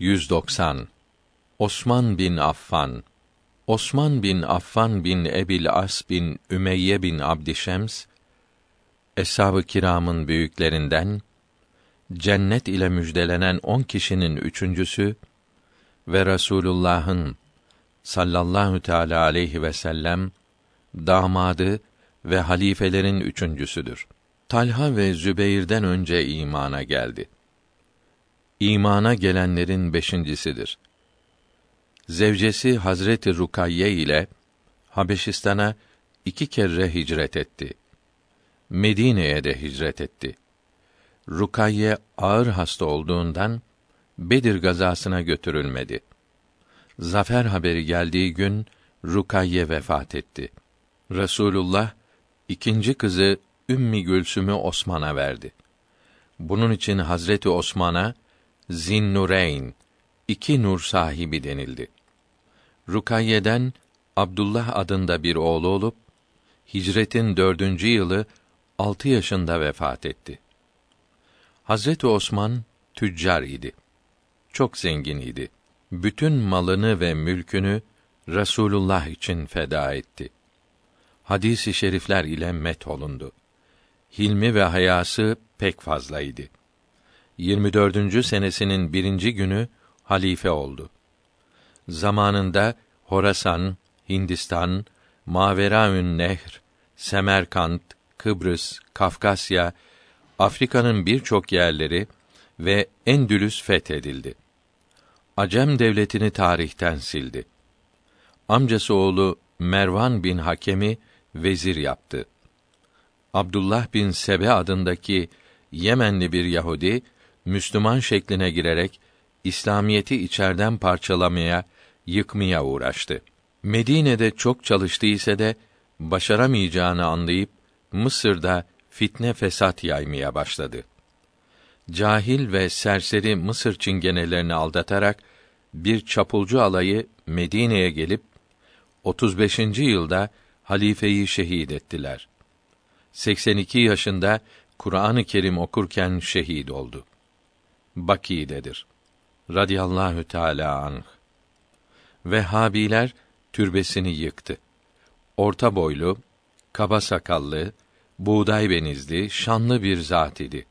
190 Osman bin Affan Osman bin Affan bin Ebil As bin Ümeyye bin Abdişems Eshab-ı Kiram'ın büyüklerinden cennet ile müjdelenen on kişinin üçüncüsü ve Rasulullah'ın sallallahu teala aleyhi ve sellem damadı ve halifelerin üçüncüsüdür. Talha ve Zübeyr'den önce imana geldi. İmana gelenlerin beşincisidir. Zevcesi Hazreti Rukayye ile Habeşistan'a iki kere hicret etti. Medine'ye de hicret etti. Rukayye ağır hasta olduğundan Bedir gazasına götürülmedi. Zafer haberi geldiği gün Rukayye vefat etti. Resulullah ikinci kızı Ümmi Gülsüm'ü Osman'a verdi. Bunun için Hazreti Osman'a Zinnureyn, iki nur sahibi denildi. Rukayye'den Abdullah adında bir oğlu olup hicretin dördüncü yılı altı yaşında vefat etti. Hazreti Osman tüccar idi. Çok zengin idi. Bütün malını ve mülkünü Rasulullah için feda etti. Hadis-i şerifler ile met olundu. Hilmi ve hayası pek fazlaydı. 24. senesinin birinci günü halife oldu. Zamanında Horasan, Hindistan, Maveraün Nehr, Semerkant, Kıbrıs, Kafkasya, Afrika'nın birçok yerleri ve Endülüs fethedildi. Acem devletini tarihten sildi. Amcası oğlu Mervan bin Hakem'i vezir yaptı. Abdullah bin Sebe adındaki Yemenli bir Yahudi Müslüman şekline girerek İslamiyeti içerden parçalamaya, yıkmaya uğraştı. Medine'de çok çalıştı ise de başaramayacağını anlayıp Mısır'da fitne fesat yaymaya başladı. Cahil ve serseri Mısır çingenelerini aldatarak bir çapulcu alayı Medine'ye gelip 35. yılda halifeyi şehit ettiler. 82 yaşında Kur'an-ı Kerim okurken şehit oldu. Baki'dedir. Radiyallahu Teala anh. Vehhabiler türbesini yıktı. Orta boylu, kaba sakallı, buğday benizli, şanlı bir zat idi.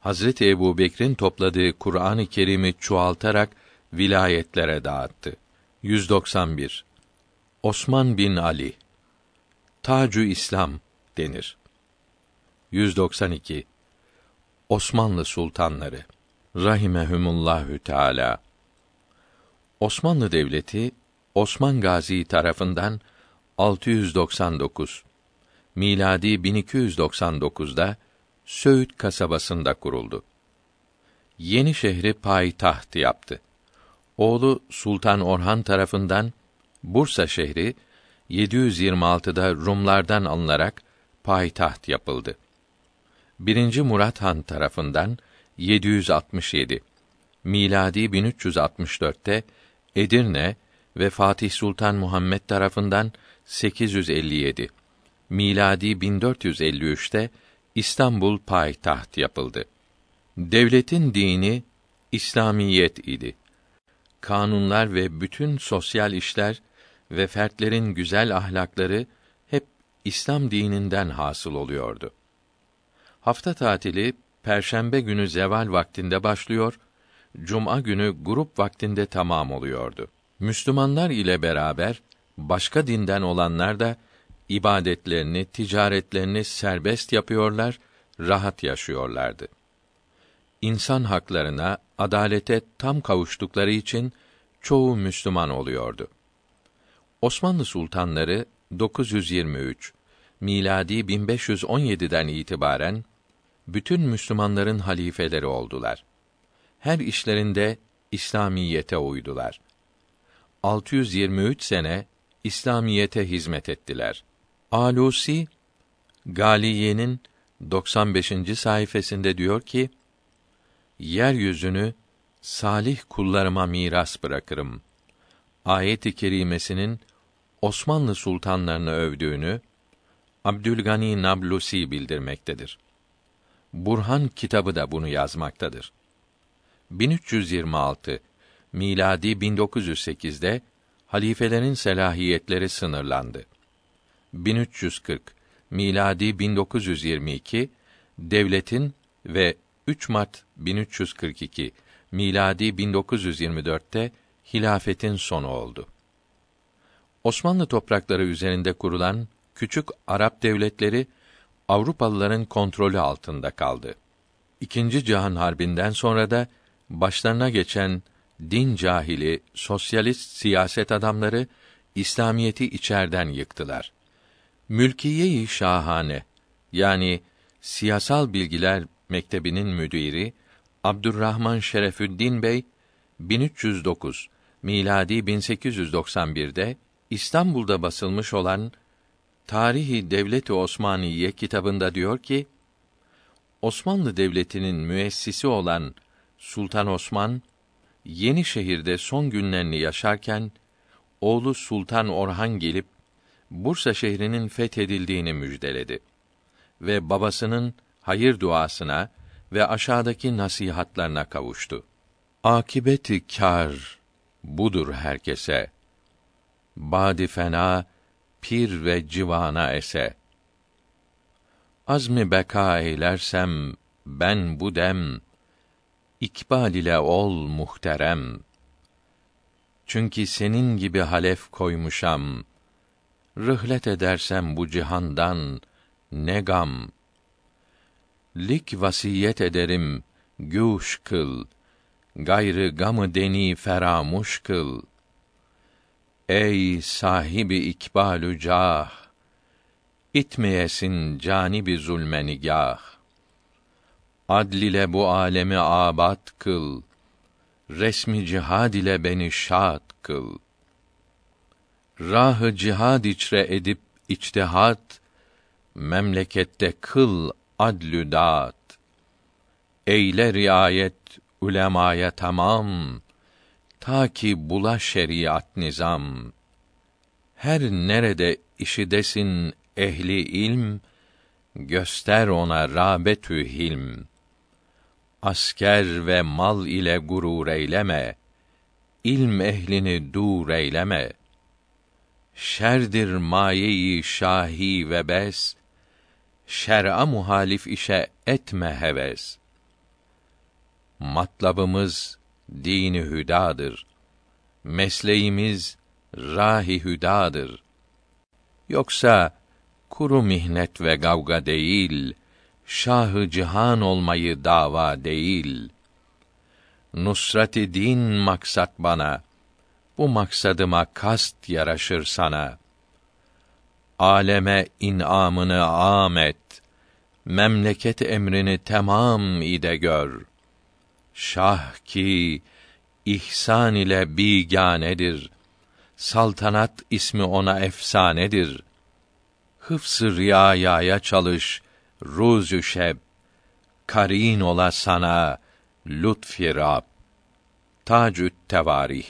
Hazreti Ebu Bekir'in topladığı Kur'an-ı Kerim'i çoğaltarak vilayetlere dağıttı. 191. Osman bin Ali Tacu İslam denir. 192. Osmanlı sultanları rahimehumullahü teala. Osmanlı Devleti Osman Gazi tarafından 699 miladi 1299'da Söğüt kasabasında kuruldu. Yeni şehri payitaht yaptı. Oğlu Sultan Orhan tarafından Bursa şehri 726'da Rumlardan alınarak payitaht yapıldı. 1. Murat Han tarafından 767 miladi 1364'te Edirne ve Fatih Sultan Muhammed tarafından 857 miladi 1453'te İstanbul payitaht yapıldı. Devletin dini İslamiyet idi. Kanunlar ve bütün sosyal işler ve fertlerin güzel ahlakları hep İslam dininden hasıl oluyordu. Hafta tatili perşembe günü zeval vaktinde başlıyor, cuma günü grup vaktinde tamam oluyordu. Müslümanlar ile beraber başka dinden olanlar da ibadetlerini, ticaretlerini serbest yapıyorlar, rahat yaşıyorlardı. İnsan haklarına, adalete tam kavuştukları için çoğu Müslüman oluyordu. Osmanlı sultanları 923 miladi 1517'den itibaren bütün Müslümanların halifeleri oldular. Her işlerinde İslamiyete uydular. 623 sene İslamiyete hizmet ettiler. Alusi Galiye'nin 95. sayfasında diyor ki: Yeryüzünü salih kullarıma miras bırakırım. Ayet-i kerimesinin Osmanlı sultanlarını övdüğünü Abdülgani Nablusi bildirmektedir. Burhan kitabı da bunu yazmaktadır. 1326 miladi 1908'de halifelerin selahiyetleri sınırlandı. 1340 miladi 1922 devletin ve 3 Mart 1342 miladi 1924'te hilafetin sonu oldu. Osmanlı toprakları üzerinde kurulan küçük Arap devletleri Avrupalıların kontrolü altında kaldı. İkinci Cihan Harbi'nden sonra da başlarına geçen din cahili, sosyalist siyaset adamları İslamiyeti içerden yıktılar. Mülkiye-i Şahane yani Siyasal Bilgiler Mektebi'nin müdiri Abdurrahman Şerefüddin Bey 1309 miladi 1891'de İstanbul'da basılmış olan Tarihi Devleti Osmaniye kitabında diyor ki Osmanlı Devleti'nin müessisi olan Sultan Osman yeni şehirde son günlerini yaşarken oğlu Sultan Orhan gelip Bursa şehrinin fethedildiğini müjdeledi ve babasının hayır duasına ve aşağıdaki nasihatlarına kavuştu. Akibeti kar budur herkese. Badi fena pir ve civana ese. Azmi beka eylersem ben bu dem ikbal ile ol muhterem. Çünkü senin gibi halef koymuşam. Rıhlet edersem bu cihandan ne gam. Lik vasiyet ederim, güş kıl. Gayrı gamı deni feramuş kıl. Ey sahibi ikbalü cah, itmeyesin canibi zulme nigah. Adl ile bu alemi abat kıl. Resmi cihad ile beni şad kıl. Rahı cihad içre edip içtihat, memlekette kıl adlü dağıt. Eyle riayet ulemaya tamam, ta ki bula şeriat nizam. Her nerede işidesin ehli ilm, göster ona rağbetü hilm. Asker ve mal ile gurur eyleme, ilm ehlini dur eyleme. Şerdir mayeyi şahi ve bes, şer'a muhalif işe etme heves. Matlabımız dini hüdadır. Mesleğimiz rahi hüdadır. Yoksa kuru mihnet ve gavga değil, şahı cihan olmayı dava değil. Nusrati din maksat bana, bu maksadıma kast yaraşır sana. Aleme inamını amet, memleket emrini tamam ide gör.'' Şah ki ihsan ile biganedir. Saltanat ismi ona efsanedir. Hıfs-ı riayaya çalış, ruzü şeb. Karin ola sana, lütfi Rab. Tacü't Tevarih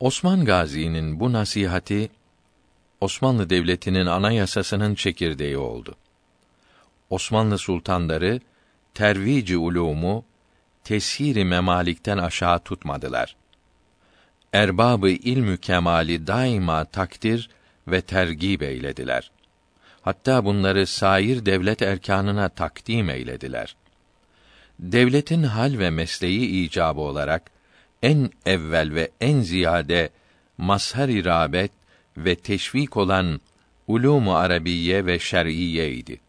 Osman Gazi'nin bu nasihati Osmanlı Devleti'nin anayasasının çekirdeği oldu. Osmanlı sultanları tervici ulumu teshir memalikten aşağı tutmadılar. Erbabı ilmü kemali daima takdir ve tergib eylediler. Hatta bunları sair devlet erkanına takdim eylediler. Devletin hal ve mesleği icabı olarak en evvel ve en ziyade mazhar-ı rağbet ve teşvik olan ulûmu arabiye ve şer'iye idi.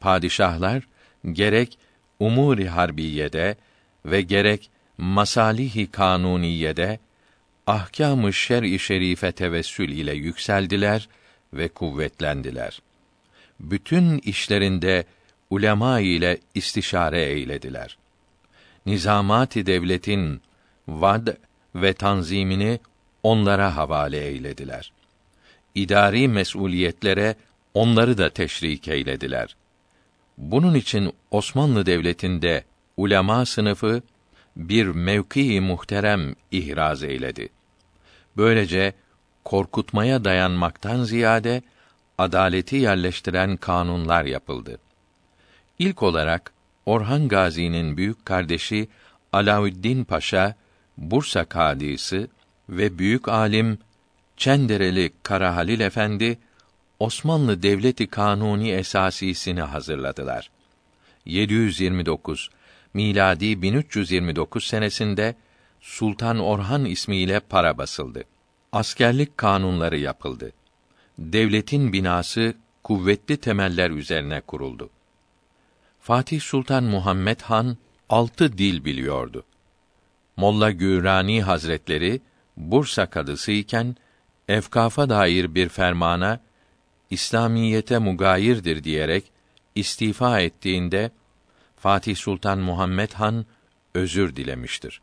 Padişahlar gerek umuri harbiyede ve gerek masalihi kanuniyede ahkâm-ı şer'i şerife tevessül ile yükseldiler ve kuvvetlendiler. Bütün işlerinde ulema ile istişare eylediler. Nizamat-ı devletin vad ve tanzimini onlara havale eylediler. İdari mesuliyetlere onları da teşrik eylediler. Bunun için Osmanlı devletinde ulema sınıfı bir mevki muhterem ihraz eyledi. Böylece korkutmaya dayanmaktan ziyade adaleti yerleştiren kanunlar yapıldı. İlk olarak Orhan Gazi'nin büyük kardeşi Alaüddin Paşa Bursa kadisi ve büyük alim Çendereli Kara Halil Efendi Osmanlı Devleti Kanuni Esasisini hazırladılar. 729 miladi 1329 senesinde Sultan Orhan ismiyle para basıldı. Askerlik kanunları yapıldı. Devletin binası kuvvetli temeller üzerine kuruldu. Fatih Sultan Muhammed Han altı dil biliyordu. Molla Gürani Hazretleri Bursa kadısı iken efkafa dair bir fermana İslamiyete mugayirdir diyerek istifa ettiğinde Fatih Sultan Muhammed Han özür dilemiştir.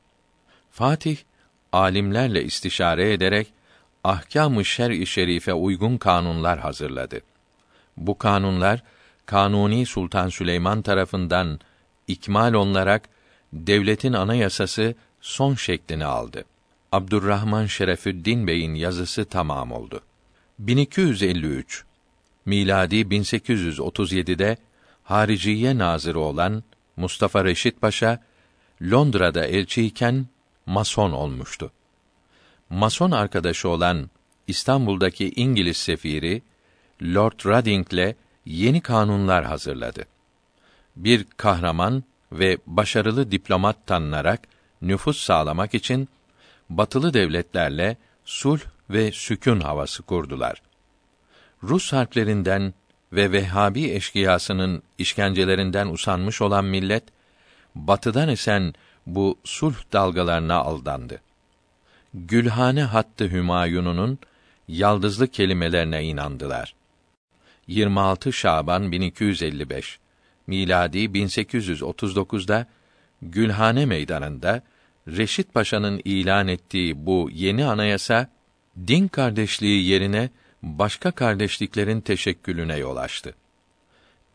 Fatih alimlerle istişare ederek ahkâm-ı şer'i şerife uygun kanunlar hazırladı. Bu kanunlar Kanuni Sultan Süleyman tarafından ikmal olunarak devletin anayasası son şeklini aldı. Abdurrahman Şerefüddin Bey'in yazısı tamam oldu. 1253 miladi 1837'de Hariciye Nazırı olan Mustafa Reşit Paşa Londra'da elçiyken mason olmuştu. Mason arkadaşı olan İstanbul'daki İngiliz sefiri Lord Rading'le yeni kanunlar hazırladı. Bir kahraman ve başarılı diplomat tanınarak nüfus sağlamak için batılı devletlerle sulh ve sükun havası kurdular. Rus harplerinden ve Vehhabi eşkıyasının işkencelerinden usanmış olan millet batıdan esen bu sulh dalgalarına aldandı. Gülhane hattı Hümayununun yaldızlı kelimelerine inandılar. 26 Şaban 1255 miladi 1839'da Gülhane Meydanı'nda Reşit Paşa'nın ilan ettiği bu yeni anayasa din kardeşliği yerine başka kardeşliklerin teşekkülüne yol açtı.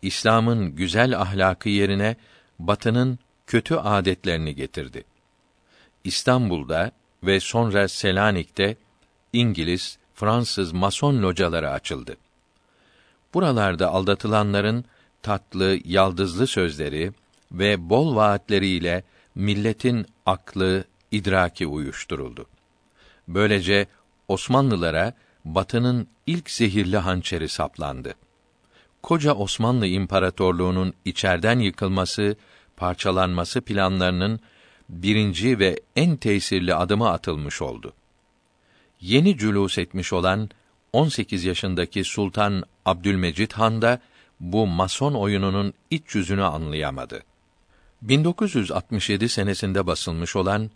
İslam'ın güzel ahlakı yerine Batı'nın kötü adetlerini getirdi. İstanbul'da ve sonra Selanik'te İngiliz, Fransız mason locaları açıldı. Buralarda aldatılanların tatlı, yaldızlı sözleri ve bol vaatleriyle milletin aklı, idraki uyuşturuldu. Böylece Osmanlılara Batı'nın ilk zehirli hançeri saplandı. Koca Osmanlı İmparatorluğu'nun içerden yıkılması, parçalanması planlarının birinci ve en tesirli adımı atılmış oldu. Yeni cülus etmiş olan 18 yaşındaki Sultan Abdülmecid Han da bu mason oyununun iç yüzünü anlayamadı. 1967 senesinde basılmış olan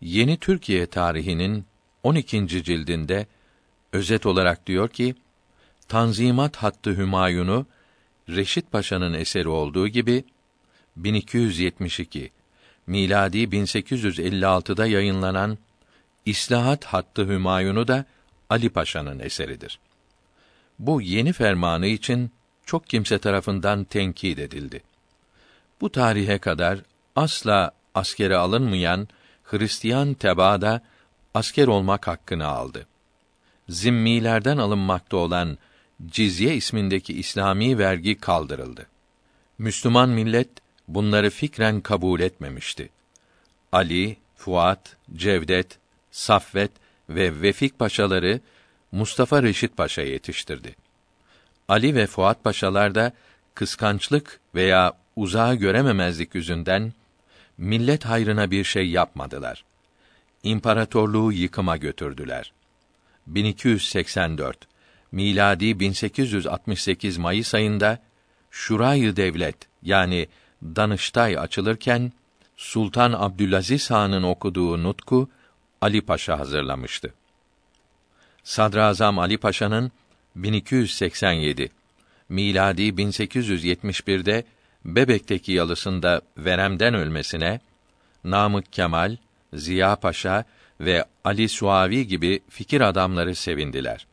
Yeni Türkiye tarihinin 12. cildinde özet olarak diyor ki Tanzimat hattı Hümayun'u Reşit Paşa'nın eseri olduğu gibi 1272 miladi 1856'da yayınlanan İslahat hattı Hümayun'u da Ali Paşa'nın eseridir. Bu yeni fermanı için çok kimse tarafından tenkit edildi. Bu tarihe kadar asla askere alınmayan Hristiyan tebaada asker olmak hakkını aldı. Zimmilerden alınmakta olan cizye ismindeki İslami vergi kaldırıldı. Müslüman millet bunları fikren kabul etmemişti. Ali, Fuat, Cevdet, Saffet ve Vefik paşaları Mustafa Reşit Paşa yetiştirdi. Ali ve Fuat paşalar da kıskançlık veya uzağa görememezlik yüzünden millet hayrına bir şey yapmadılar. İmparatorluğu yıkıma götürdüler. 1284 miladi 1868 Mayıs ayında Şurayı Devlet yani Danıştay açılırken Sultan Abdülaziz Han'ın okuduğu nutku Ali Paşa hazırlamıştı. Sadrazam Ali Paşa'nın 1287 miladi 1871'de Bebek'teki yalısında veremden ölmesine Namık Kemal, Ziya Paşa ve Ali Suavi gibi fikir adamları sevindiler.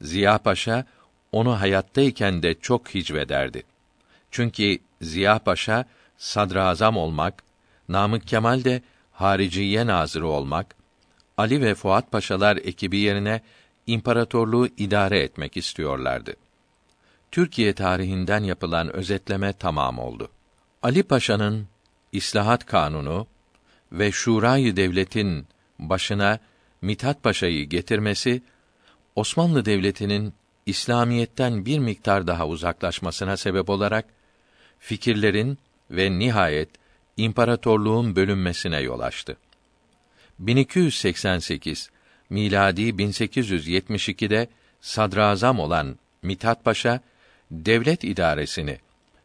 Ziya Paşa onu hayattayken de çok hicvederdi. Çünkü Ziya Paşa sadrazam olmak, Namık Kemal de hariciye nazırı olmak, Ali ve Fuat Paşalar ekibi yerine imparatorluğu idare etmek istiyorlardı. Türkiye tarihinden yapılan özetleme tamam oldu. Ali Paşa'nın İslahat Kanunu ve şurayı devletin başına Mithat Paşa'yı getirmesi Osmanlı Devleti'nin İslamiyetten bir miktar daha uzaklaşmasına sebep olarak fikirlerin ve nihayet imparatorluğun bölünmesine yol açtı. 1288 miladi 1872'de sadrazam olan Mithat Paşa devlet idaresini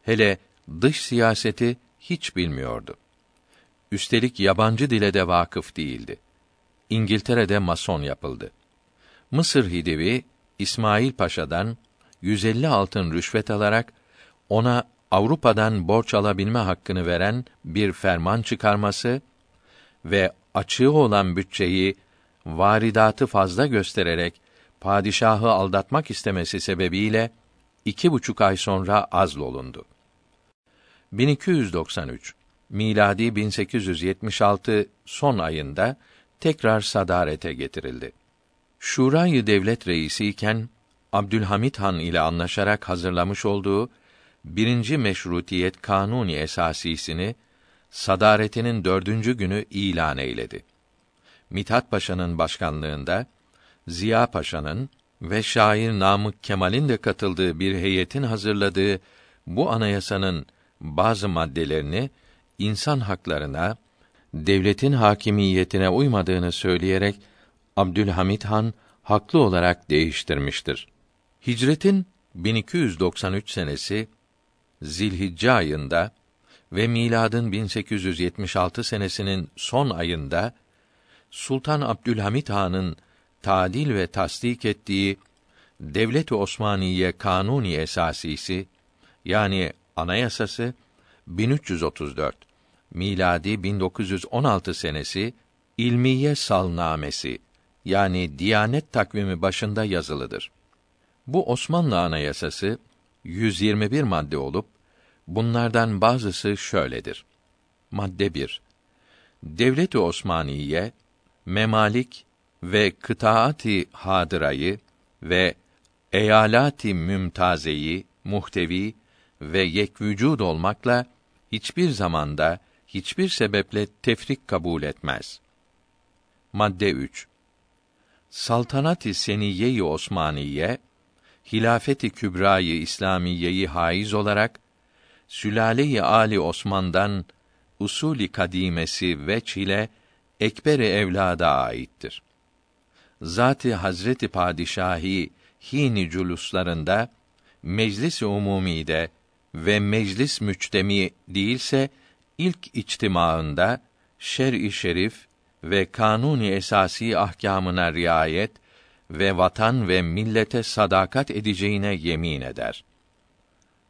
hele dış siyaseti hiç bilmiyordu. Üstelik yabancı dile de vakıf değildi. İngiltere'de mason yapıldı. Mısır Hidivi İsmail Paşa'dan 150 altın rüşvet alarak ona Avrupa'dan borç alabilme hakkını veren bir ferman çıkarması ve açığı olan bütçeyi varidatı fazla göstererek padişahı aldatmak istemesi sebebiyle iki buçuk ay sonra azlolundu. 1293 miladi 1876 son ayında tekrar sadarete getirildi. Şurayı devlet reisi iken Abdülhamit Han ile anlaşarak hazırlamış olduğu birinci meşrutiyet kanuni esasisini sadaretinin dördüncü günü ilan eyledi. Mithat Paşa'nın başkanlığında Ziya Paşa'nın ve şair Namık Kemal'in de katıldığı bir heyetin hazırladığı bu anayasanın bazı maddelerini insan haklarına, devletin hakimiyetine uymadığını söyleyerek Abdülhamit Han haklı olarak değiştirmiştir. Hicretin 1293 senesi Zilhicce ayında ve miladın 1876 senesinin son ayında Sultan Abdülhamit Han'ın tadil ve tasdik ettiği Devlet-i Osmaniye Kanuni Esasisi yani anayasası 1334 miladi 1916 senesi İlmiye Salnamesi yani Diyanet takvimi başında yazılıdır. Bu Osmanlı Anayasası 121 madde olup bunlardan bazısı şöyledir. Madde 1. Devlet-i Osmaniye memalik ve kıtaati hadırayı ve eyalati mümtazeyi muhtevi ve yekvücud olmakla hiçbir zamanda hiçbir sebeple tefrik kabul etmez. Madde 3. Saltanat-ı Seniyye-i Osmaniye hilafeti kübrayı İslamiyeyi haiz olarak sülale-i Ali Osman'dan usuli kadimesi ve çile ekberi evlada aittir. Zati Hazreti Padişahi hini culuslarında meclis-i umumide ve meclis müçtemi değilse ilk içtimaında şer-i şerif ve kanuni esasi ahkamına riayet ve vatan ve millete sadakat edeceğine yemin eder.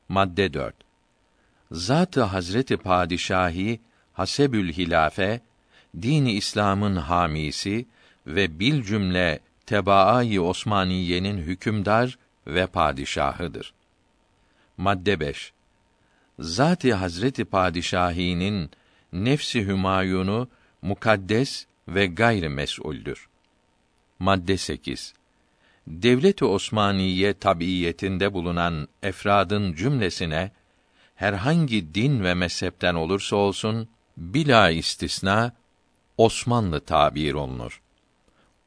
Madde 4. Zat-ı Hazreti Padişahi Hasebül Hilafe dini İslam'ın hamisi ve bil cümle tebaayı Osmaniye'nin hükümdar ve padişahıdır. Madde 5. Zat-ı Hazreti Padişahi'nin nefsi hümayunu mukaddes ve gayri mes'uldür. Madde 8. Devlet-i Osmaniye tabiyetinde bulunan efradın cümlesine herhangi din ve mezhepten olursa olsun bila istisna Osmanlı tabir olunur.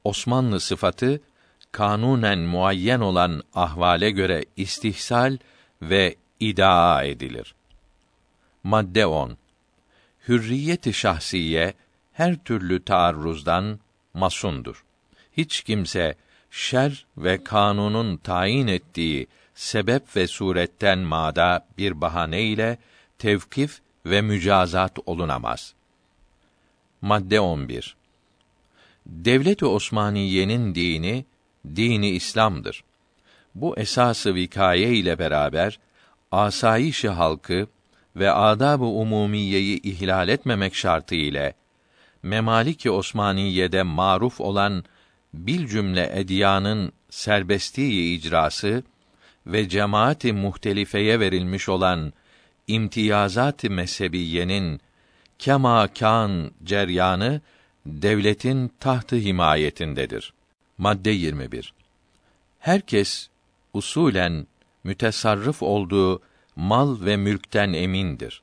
Osmanlı sıfatı kanunen muayyen olan ahvale göre istihsal ve idaa edilir. Madde 10. Hürriyet-i şahsiye her türlü taarruzdan masundur. Hiç kimse şer ve kanunun tayin ettiği sebep ve suretten mada bir bahane ile tevkif ve mücazat olunamaz. Madde 11. Devlet-i Osmaniye'nin dini dini İslam'dır. Bu esası vikaye ile beraber asayiş halkı ve adab-ı umumiyeyi ihlal etmemek şartı ile Memalik-i Osmaniye'de maruf olan bil cümle ediyanın serbestliği icrası ve cemaati muhtelifeye verilmiş olan imtiyazat-ı mezhebiyenin kema kan ceryanı devletin tahtı himayetindedir. Madde 21. Herkes usulen mütesarrıf olduğu mal ve mülkten emindir.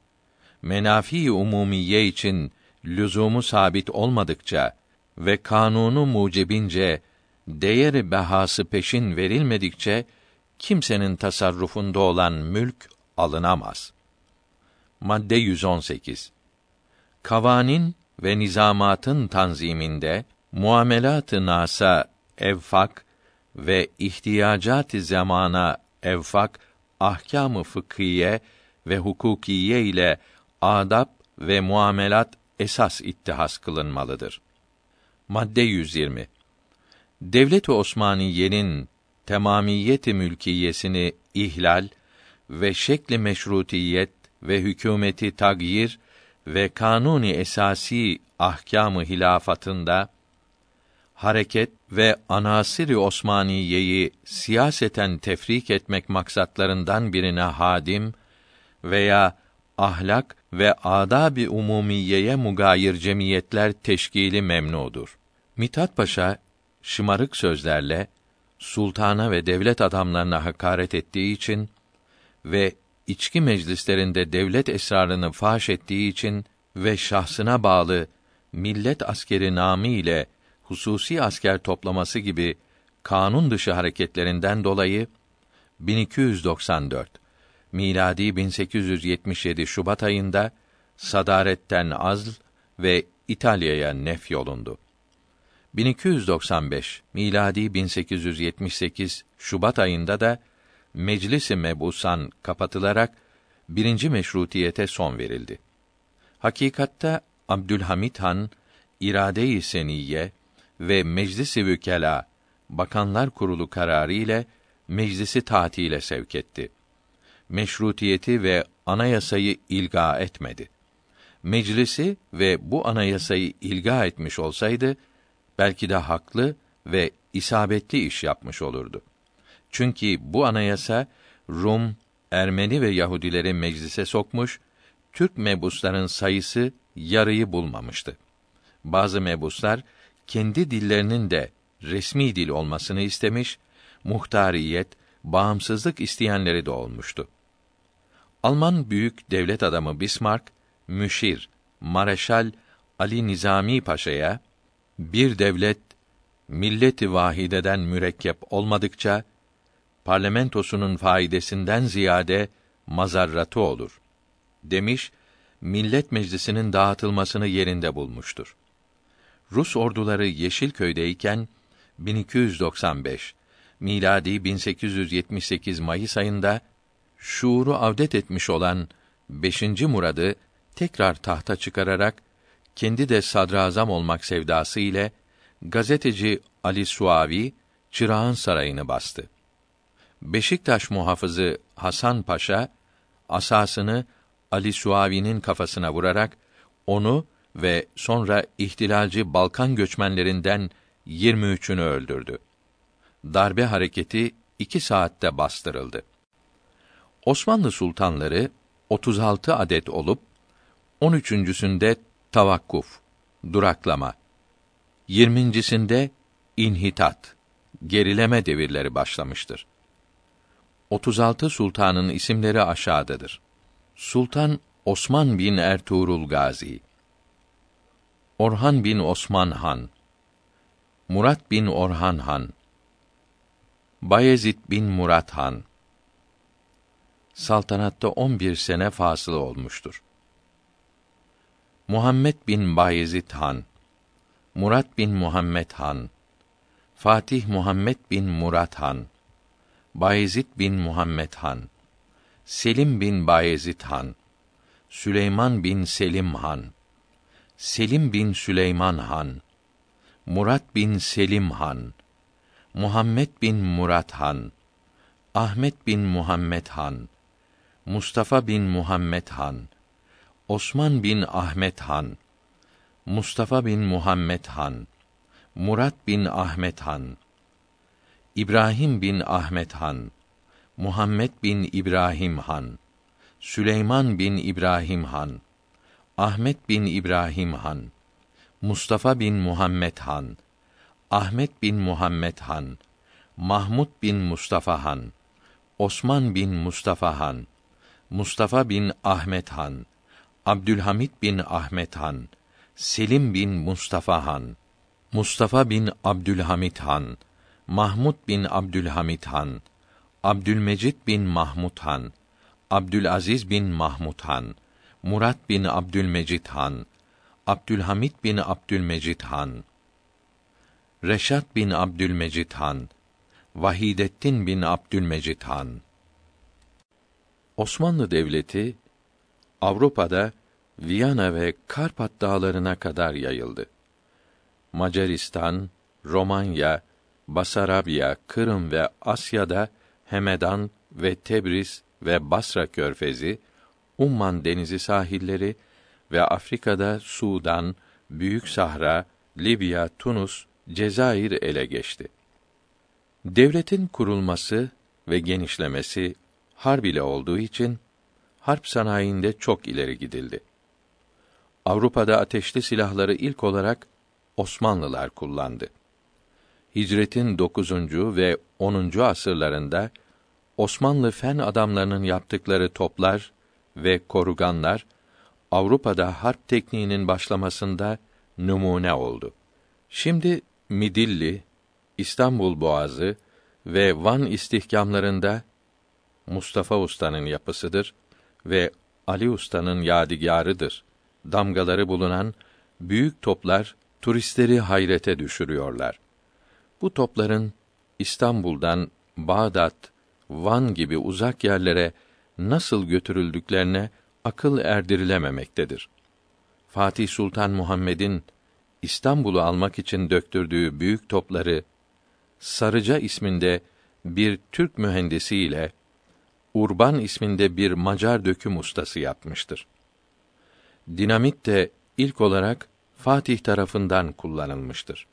Menafi umumiye için lüzumu sabit olmadıkça ve kanunu mucibince değeri behası peşin verilmedikçe kimsenin tasarrufunda olan mülk alınamaz. Madde 118. Kavanin ve nizamatın tanziminde muamelat-ı nasa evfak ve ihtiyacat-ı zamana evfak ahkâm-ı fıkhiye ve hukukiye ile adab ve muamelat esas ittihas kılınmalıdır. Madde 120. Devlet-i Osmaniye'nin temamiyeti mülkiyesini ihlal ve şekli meşrutiyet ve hükümeti tagyir ve kanuni esasi ahkamı hilafatında hareket ve anasiri Osmaniyeyi siyaseten tefrik etmek maksatlarından birine hadim veya ahlak ve adab-ı umumiyeye mugayir cemiyetler teşkili memnudur. Mithat Paşa şımarık sözlerle sultana ve devlet adamlarına hakaret ettiği için ve içki meclislerinde devlet esrarını faş ettiği için ve şahsına bağlı millet askeri namı ile hususi asker toplaması gibi kanun dışı hareketlerinden dolayı 1294 miladi 1877 Şubat ayında sadaretten azl ve İtalya'ya nef yolundu. 1295 miladi 1878 Şubat ayında da Meclis-i Mebusan kapatılarak birinci meşrutiyete son verildi. Hakikatta Abdülhamit Han irade-i seniyye ve Meclis-i Vükela Bakanlar Kurulu kararı ile meclisi tatile sevk etti. Meşrutiyeti ve anayasayı ilga etmedi. Meclisi ve bu anayasayı ilga etmiş olsaydı belki de haklı ve isabetli iş yapmış olurdu. Çünkü bu anayasa Rum, Ermeni ve Yahudileri meclise sokmuş, Türk mebusların sayısı yarıyı bulmamıştı. Bazı mebuslar kendi dillerinin de resmi dil olmasını istemiş, muhtariyet, bağımsızlık isteyenleri de olmuştu. Alman büyük devlet adamı Bismarck, müşir, Mareşal Ali Nizami Paşa'ya bir devlet milleti vahideden mürekkep olmadıkça parlamentosunun faydasından ziyade mazarratı olur demiş. Millet Meclisi'nin dağıtılmasını yerinde bulmuştur. Rus orduları Yeşilköy'deyken 1295 miladi 1878 Mayıs ayında şuuru avdet etmiş olan 5. Murad'ı tekrar tahta çıkararak kendi de sadrazam olmak sevdası ile gazeteci Ali Suavi Çırağan Sarayı'nı bastı. Beşiktaş muhafızı Hasan Paşa asasını Ali Suavi'nin kafasına vurarak onu ve sonra ihtilalci Balkan göçmenlerinden 23'ünü öldürdü. Darbe hareketi iki saatte bastırıldı. Osmanlı sultanları 36 adet olup 13.sünde tavakkuf, duraklama, 20.sinde inhitat, gerileme devirleri başlamıştır. 36 sultanın isimleri aşağıdadır. Sultan Osman bin Ertuğrul Gazi, Orhan bin Osman Han, Murat bin Orhan Han, Bayezid bin Murat Han. Saltanatta 11 sene fasılı olmuştur. Muhammed bin Bayezid Han, Murat bin Muhammed Han, Fatih Muhammed bin Murat Han, Bayezid bin Muhammed Han, Selim bin Bayezid Han, Süleyman bin Selim Han, Selim bin Süleyman Han, Murat bin Selim Han, Muhammed bin Murat Han, Ahmet bin Muhammed Han, Mustafa bin Muhammed Han, Osman bin Ahmet Han, Mustafa bin Muhammed Han, Murat bin Ahmet Han, İbrahim bin Ahmet Han, Muhammed bin İbrahim Han, Süleyman bin İbrahim Han, Ahmet bin İbrahim Han, Mustafa bin Muhammed Han, Ahmet bin Muhammed Han, Mahmud bin Mustafa Han, Osman bin Mustafa Han, Mustafa bin Ahmet Han, Abdülhamit bin Ahmet Han, Selim bin Mustafa Han, Mustafa bin Abdülhamit Han, Mahmud bin Abdülhamit Han, Abdülmecid bin Mahmud Han, Abdülaziz bin Mahmud Han, Murat bin Abdülmecid Han, Abdülhamit bin Abdülmecid Han, Reşat bin Abdülmecid Han, Vahidettin bin Abdülmecid Han. Osmanlı Devleti Avrupa'da Viyana ve Karpat dağlarına kadar yayıldı. Macaristan, Romanya, Basarabya, Kırım ve Asya'da Hemedan ve Tebriz ve Basra körfezi, Umman denizi sahilleri ve Afrika'da Sudan, Büyük Sahra, Libya, Tunus, Cezayir ele geçti. Devletin kurulması ve genişlemesi harb ile olduğu için harp sanayinde çok ileri gidildi. Avrupa'da ateşli silahları ilk olarak Osmanlılar kullandı. Hicretin 9. ve 10. asırlarında Osmanlı fen adamlarının yaptıkları toplar ve koruganlar Avrupa'da harp tekniğinin başlamasında numune oldu. Şimdi Midilli, İstanbul Boğazı ve Van istihkamlarında Mustafa Usta'nın yapısıdır ve Ali Usta'nın yadigarıdır. Damgaları bulunan büyük toplar turistleri hayrete düşürüyorlar. Bu topların İstanbul'dan Bağdat, Van gibi uzak yerlere nasıl götürüldüklerine akıl erdirilememektedir. Fatih Sultan Muhammed'in İstanbul'u almak için döktürdüğü büyük topları Sarıca isminde bir Türk mühendisi ile Urban isminde bir Macar döküm ustası yapmıştır. Dinamit de ilk olarak Fatih tarafından kullanılmıştır.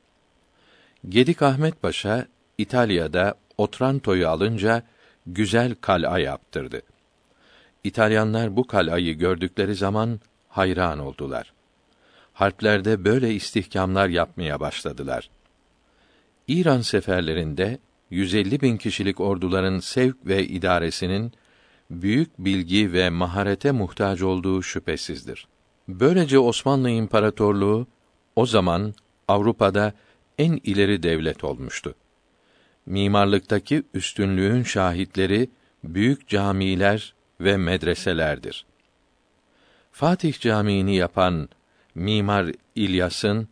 Gedik Ahmet Paşa İtalya'da Otranto'yu alınca güzel kal'a yaptırdı. İtalyanlar bu kal'ayı gördükleri zaman hayran oldular. Harplerde böyle istihkamlar yapmaya başladılar. İran seferlerinde 150 bin kişilik orduların sevk ve idaresinin büyük bilgi ve maharete muhtaç olduğu şüphesizdir. Böylece Osmanlı İmparatorluğu o zaman Avrupa'da en ileri devlet olmuştu. Mimarlıktaki üstünlüğün şahitleri büyük camiler ve medreselerdir. Fatih Camii'ni yapan Mimar İlyas'ın,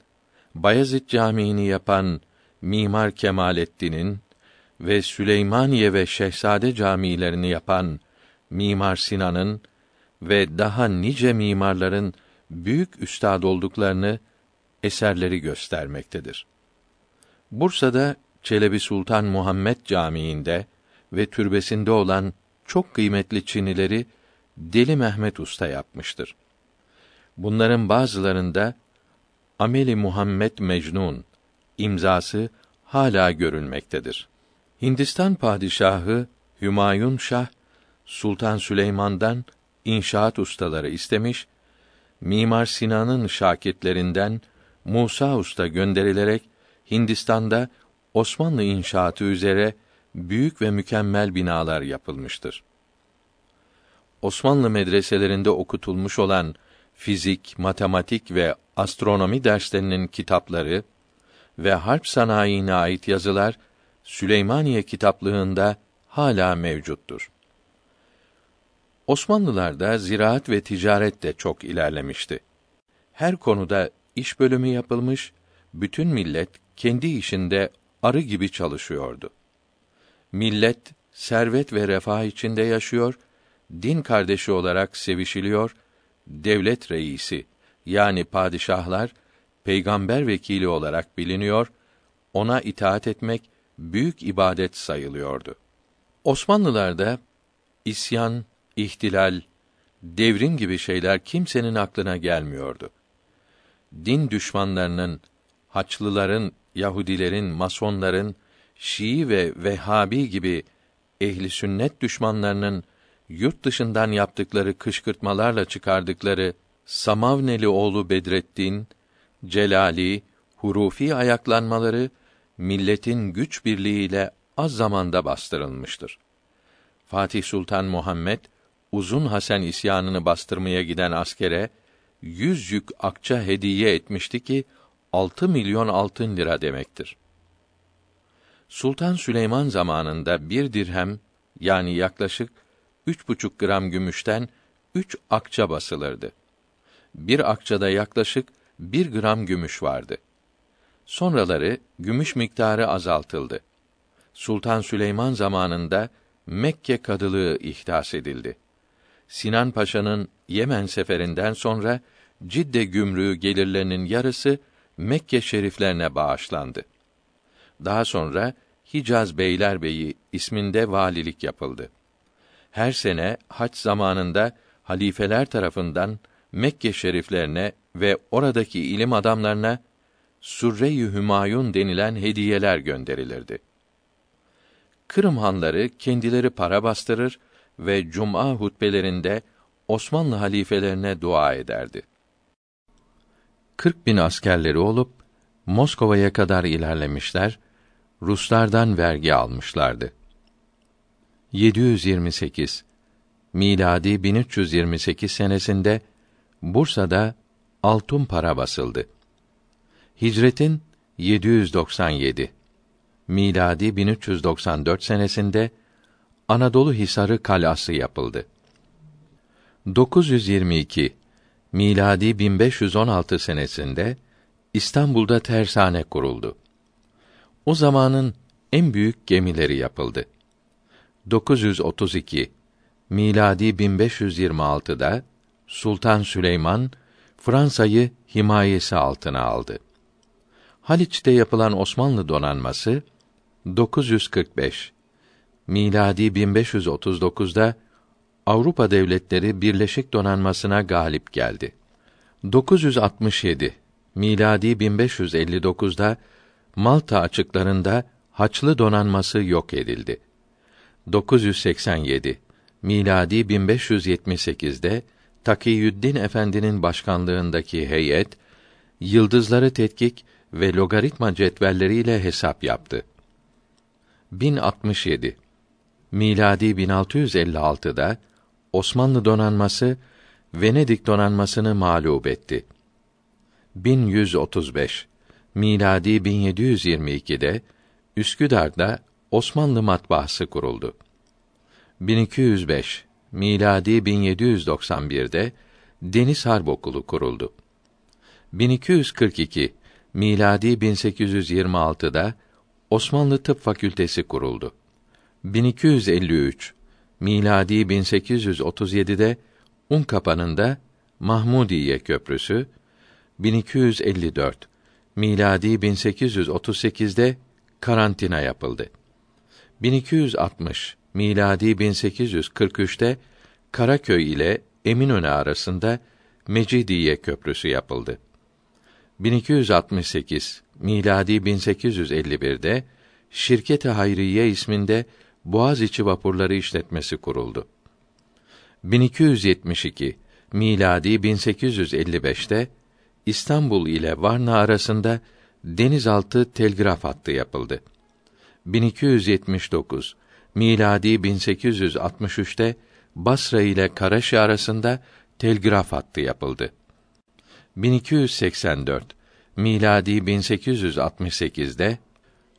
Bayezid Camii'ni yapan Mimar Kemalettin'in ve Süleymaniye ve Şehzade camilerini yapan Mimar Sinan'ın ve daha nice mimarların büyük üstad olduklarını eserleri göstermektedir. Bursa'da Çelebi Sultan Muhammed Camii'nde ve türbesinde olan çok kıymetli çinileri Deli Mehmet Usta yapmıştır. Bunların bazılarında Ameli Muhammed Mecnun imzası hala görülmektedir. Hindistan padişahı Hümayun Şah Sultan Süleyman'dan inşaat ustaları istemiş, Mimar Sinan'ın şakitlerinden Musa Usta gönderilerek Hindistan'da Osmanlı inşaatı üzere büyük ve mükemmel binalar yapılmıştır. Osmanlı medreselerinde okutulmuş olan fizik, matematik ve astronomi derslerinin kitapları ve harp sanayine ait yazılar Süleymaniye kitaplığında hala mevcuttur. Osmanlılarda ziraat ve ticaret de çok ilerlemişti. Her konuda iş bölümü yapılmış, bütün millet kendi işinde arı gibi çalışıyordu. Millet servet ve refah içinde yaşıyor, din kardeşi olarak sevişiliyor, devlet reisi yani padişahlar peygamber vekili olarak biliniyor, ona itaat etmek büyük ibadet sayılıyordu. Osmanlılarda isyan, ihtilal, devrim gibi şeyler kimsenin aklına gelmiyordu. Din düşmanlarının, Haçlıların, Yahudilerin, Masonların, Şii ve Vehhabi gibi ehli sünnet düşmanlarının yurt dışından yaptıkları kışkırtmalarla çıkardıkları Samavneli oğlu Bedrettin, Celali, hurufi ayaklanmaları milletin güç birliğiyle az zamanda bastırılmıştır. Fatih Sultan Muhammed Uzun Hasan isyanını bastırmaya giden askere yüz yük akça hediye etmişti ki 6 milyon altın lira demektir. Sultan Süleyman zamanında bir dirhem yani yaklaşık üç buçuk gram gümüşten üç akça basılırdı. Bir akçada yaklaşık bir gram gümüş vardı. Sonraları gümüş miktarı azaltıldı. Sultan Süleyman zamanında Mekke kadılığı ihdas edildi. Sinan Paşa'nın Yemen seferinden sonra Cidde gümrüğü gelirlerinin yarısı Mekke şeriflerine bağışlandı. Daha sonra Hicaz Beylerbeyi isminde valilik yapıldı. Her sene hac zamanında halifeler tarafından Mekke şeriflerine ve oradaki ilim adamlarına Surre-i Hümayun denilen hediyeler gönderilirdi. Kırım hanları kendileri para bastırır ve cuma hutbelerinde Osmanlı halifelerine dua ederdi. 40 bin askerleri olup Moskova'ya kadar ilerlemişler, Ruslardan vergi almışlardı. 728 miladi 1328 senesinde Bursa'da altın para basıldı. Hicretin 797 miladi 1394 senesinde Anadolu Hisarı kalası yapıldı. 922 miladi 1516 senesinde İstanbul'da tersane kuruldu. O zamanın en büyük gemileri yapıldı. 932 miladi 1526'da Sultan Süleyman Fransa'yı himayesi altına aldı. Haliç'te yapılan Osmanlı donanması 945 miladi 1539'da Avrupa devletleri Birleşik Donanmasına galip geldi. 967 miladi 1559'da Malta açıklarında Haçlı donanması yok edildi. 987 miladi 1578'de Takiyüddin Efendi'nin başkanlığındaki heyet yıldızları tetkik ve logaritma cetvelleriyle hesap yaptı. 1067 miladi 1656'da Osmanlı donanması Venedik donanmasını mağlup etti. 1135 miladi 1722'de Üsküdar'da Osmanlı matbaası kuruldu. 1205 miladi 1791'de Deniz Harp Okulu kuruldu. 1242 miladi 1826'da Osmanlı Tıp Fakültesi kuruldu. 1253 miladi 1837'de Unkapanı'nda Mahmudiye Köprüsü 1254 miladi 1838'de karantina yapıldı. 1260 miladi 1843'te Karaköy ile Eminönü arasında Mecidiye Köprüsü yapıldı. 1268 miladi 1851'de Şirket-i Hayriye isminde Boğaziçi vapurları işletmesi kuruldu. 1272 miladi 1855'te İstanbul ile Varna arasında denizaltı telgraf hattı yapıldı. 1279 miladi 1863'te Basra ile Karaşi arasında telgraf hattı yapıldı. 1284 miladi 1868'de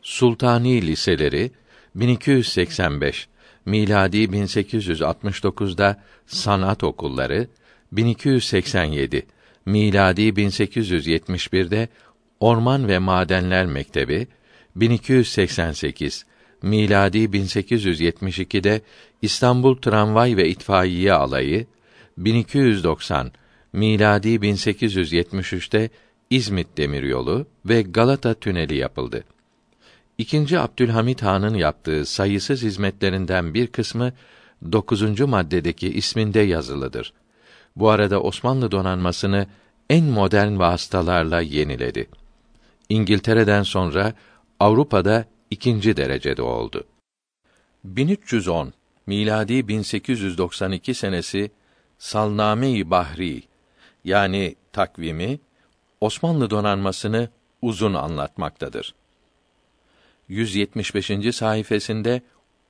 Sultani liseleri 1285 miladi 1869'da sanat okulları 1287 miladi 1871'de Orman ve Madenler Mektebi 1288 miladi 1872'de İstanbul Tramvay ve İtfaiye Alayı 1290 miladi 1873'te İzmit Demiryolu ve Galata Tüneli yapıldı. İkinci Abdülhamit Han'ın yaptığı sayısız hizmetlerinden bir kısmı dokuzuncu maddedeki isminde yazılıdır. Bu arada Osmanlı donanmasını en modern vasıtalarla yeniledi. İngiltere'den sonra Avrupa'da ikinci derecede oldu. 1310 miladi 1892 senesi Salname-i Bahri yani takvimi Osmanlı donanmasını uzun anlatmaktadır. 175. sayfasında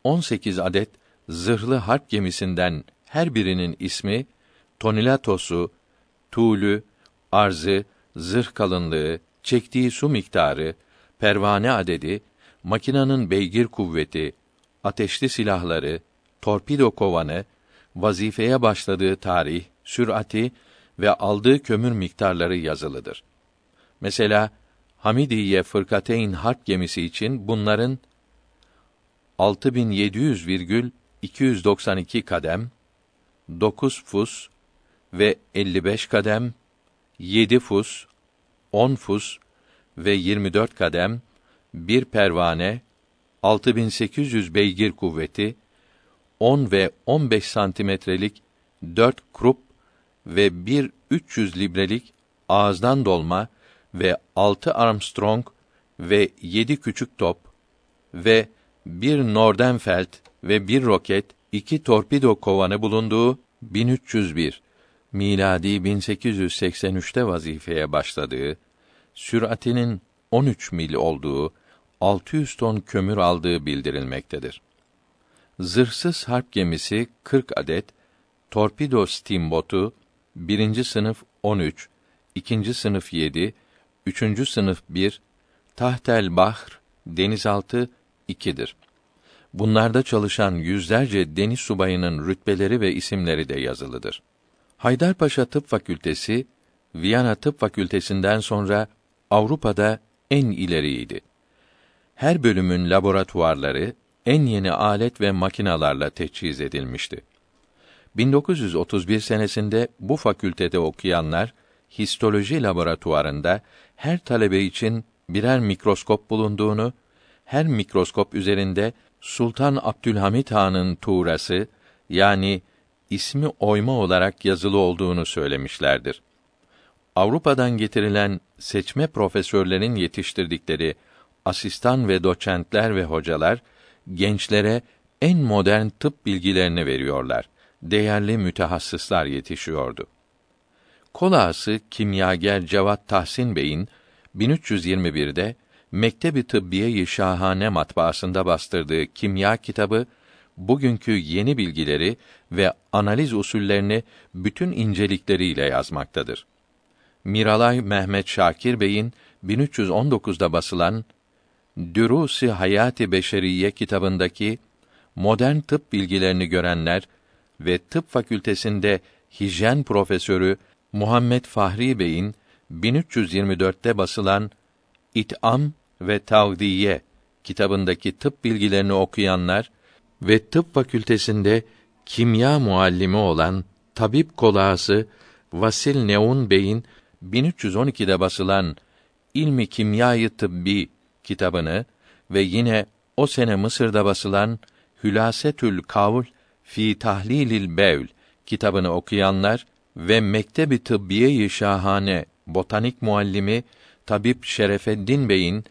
18 adet zırhlı harp gemisinden her birinin ismi Tonilatos'u, tuğlü, arzı, zırh kalınlığı, çektiği su miktarı, pervane adedi, makinanın beygir kuvveti, ateşli silahları, torpido kovanı, vazifeye başladığı tarih, sürati ve aldığı kömür miktarları yazılıdır. Mesela Hamidiye Fırkateyn harp gemisi için bunların 6700,292 kadem, 9 fus ve 55 kadem, 7 fus, 10 fus ve 24 kadem, bir pervane, 6800 beygir kuvveti, 10 ve 15 santimetrelik 4 krup ve bir 300 librelik ağızdan dolma ve 6 Armstrong ve 7 küçük top ve bir Nordenfeld ve bir roket, iki torpido kovanı bulunduğu 1301 miladi 1883'te vazifeye başladığı, süratinin 13 mil olduğu, 600 ton kömür aldığı bildirilmektedir. Zırhsız harp gemisi 40 adet, torpido steambotu birinci sınıf 13, ikinci sınıf 7, üçüncü sınıf 1, tahtel bahr denizaltı 2'dir. Bunlarda çalışan yüzlerce deniz subayının rütbeleri ve isimleri de yazılıdır. Haydarpaşa Tıp Fakültesi Viyana Tıp Fakültesinden sonra Avrupa'da en ileriydi. Her bölümün laboratuvarları en yeni alet ve makinalarla teçhiz edilmişti. 1931 senesinde bu fakültede okuyanlar histoloji laboratuvarında her talebe için birer mikroskop bulunduğunu, her mikroskop üzerinde Sultan Abdülhamit Han'ın tuğrası yani ismi oyma olarak yazılı olduğunu söylemişlerdir. Avrupa'dan getirilen seçme profesörlerin yetiştirdikleri asistan ve doçentler ve hocalar gençlere en modern tıp bilgilerini veriyorlar. Değerli mütehassıslar yetişiyordu. Kolağası kimyager Cevat Tahsin Bey'in 1321'de Mektebi Tıbbiye-i Şahane matbaasında bastırdığı kimya kitabı bugünkü yeni bilgileri ve analiz usullerini bütün incelikleriyle yazmaktadır. Miralay Mehmet Şakir Bey'in 1319'da basılan Dürûs-i Hayati Beşeriye kitabındaki modern tıp bilgilerini görenler ve tıp fakültesinde hijyen profesörü Muhammed Fahri Bey'in 1324'te basılan İt'am ve Tavdiye kitabındaki tıp bilgilerini okuyanlar ve tıp fakültesinde kimya muallimi olan tabip kolağası Vasil Neun Bey'in 1312'de basılan İlmi Kimyayı Tıbbi kitabını ve yine o sene Mısır'da basılan Hülasetül Kavl fi Tahlilil Bewl kitabını okuyanlar ve Mektebi Tıbbiye-i Şahane botanik muallimi Tabip Şerefeddin Bey'in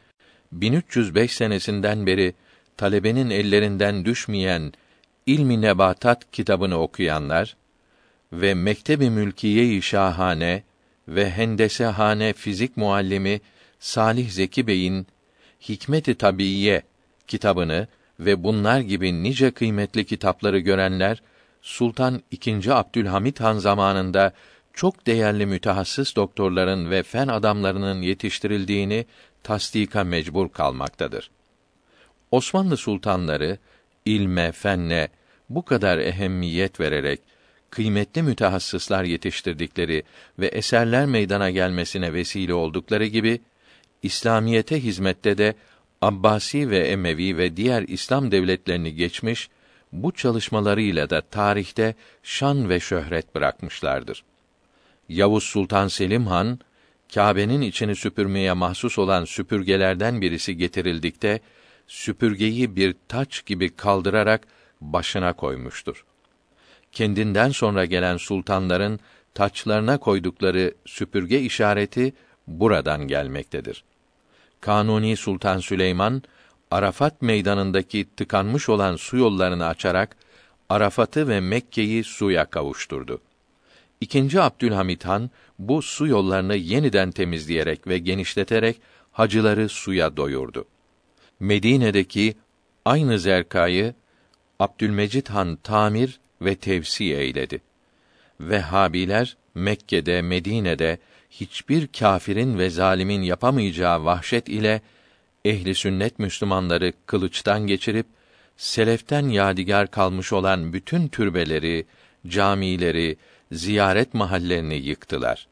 1305 senesinden beri talebenin ellerinden düşmeyen İlmi Nebatat kitabını okuyanlar ve Mektebi Mülkiye-i Şahane ve Hendesehane fizik muallimi Salih Zeki Bey'in Hikmet-i Tabiiye kitabını ve bunlar gibi nice kıymetli kitapları görenler Sultan II. Abdülhamit Han zamanında çok değerli mütehassıs doktorların ve fen adamlarının yetiştirildiğini tasdika mecbur kalmaktadır. Osmanlı sultanları ilme, fenne bu kadar ehemmiyet vererek kıymetli mütehassıslar yetiştirdikleri ve eserler meydana gelmesine vesile oldukları gibi İslamiyete hizmette de Abbasi ve Emevi ve diğer İslam devletlerini geçmiş, bu çalışmalarıyla da tarihte şan ve şöhret bırakmışlardır. Yavuz Sultan Selim Han, Kâbe'nin içini süpürmeye mahsus olan süpürgelerden birisi getirildikte, süpürgeyi bir taç gibi kaldırarak başına koymuştur. Kendinden sonra gelen sultanların taçlarına koydukları süpürge işareti buradan gelmektedir. Kanuni Sultan Süleyman Arafat meydanındaki tıkanmış olan su yollarını açarak Arafat'ı ve Mekke'yi suya kavuşturdu. İkinci Abdülhamit Han bu su yollarını yeniden temizleyerek ve genişleterek hacıları suya doyurdu. Medine'deki aynı zerkayı Abdülmecid Han tamir ve tevsi eyledi. Vehhabiler Mekke'de, Medine'de hiçbir kâfirin ve zalimin yapamayacağı vahşet ile ehli sünnet Müslümanları kılıçtan geçirip seleften yadigar kalmış olan bütün türbeleri, camileri, ziyaret mahallerini yıktılar.